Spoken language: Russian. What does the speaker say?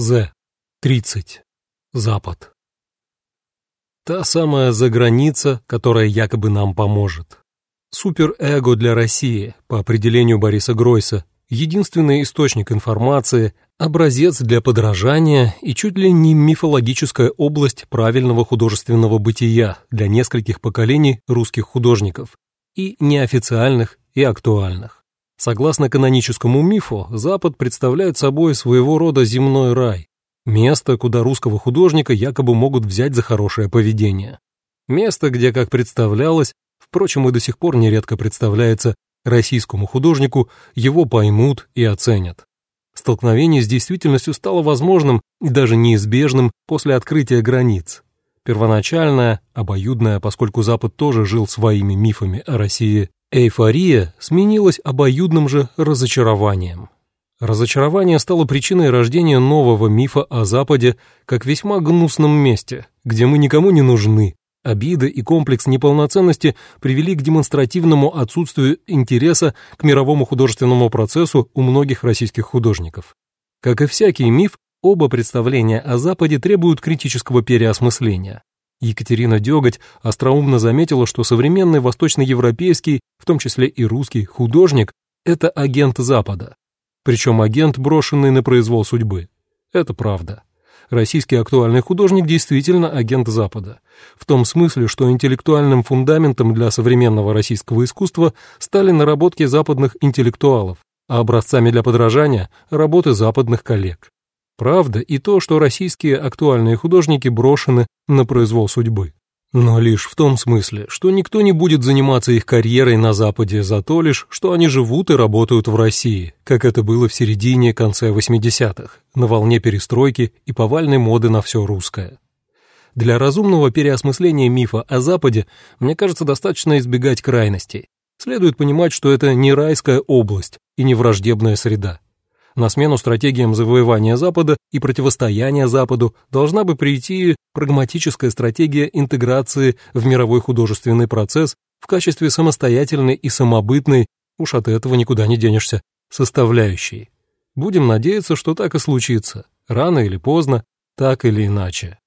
З. 30. Запад. Та самая заграница, которая якобы нам поможет. Суперэго для России, по определению Бориса Гройса, единственный источник информации, образец для подражания и чуть ли не мифологическая область правильного художественного бытия для нескольких поколений русских художников, и неофициальных, и актуальных. Согласно каноническому мифу, Запад представляет собой своего рода земной рай, место, куда русского художника якобы могут взять за хорошее поведение. Место, где, как представлялось, впрочем, и до сих пор нередко представляется российскому художнику, его поймут и оценят. Столкновение с действительностью стало возможным и даже неизбежным после открытия границ. Первоначальная, обоюдная, поскольку Запад тоже жил своими мифами о России, Эйфория сменилась обоюдным же разочарованием. Разочарование стало причиной рождения нового мифа о Западе как весьма гнусном месте, где мы никому не нужны. Обиды и комплекс неполноценности привели к демонстративному отсутствию интереса к мировому художественному процессу у многих российских художников. Как и всякий миф, оба представления о Западе требуют критического переосмысления. Екатерина Деготь остроумно заметила, что современный восточноевропейский, в том числе и русский, художник – это агент Запада. Причем агент, брошенный на произвол судьбы. Это правда. Российский актуальный художник действительно агент Запада. В том смысле, что интеллектуальным фундаментом для современного российского искусства стали наработки западных интеллектуалов, а образцами для подражания – работы западных коллег. Правда и то, что российские актуальные художники брошены на произвол судьбы. Но лишь в том смысле, что никто не будет заниматься их карьерой на Западе за то лишь, что они живут и работают в России, как это было в середине-конце 80-х, на волне перестройки и повальной моды на все русское. Для разумного переосмысления мифа о Западе, мне кажется, достаточно избегать крайностей. Следует понимать, что это не райская область и не враждебная среда. На смену стратегиям завоевания Запада и противостояния Западу должна бы прийти прагматическая стратегия интеграции в мировой художественный процесс в качестве самостоятельной и самобытной, уж от этого никуда не денешься, составляющей. Будем надеяться, что так и случится, рано или поздно, так или иначе.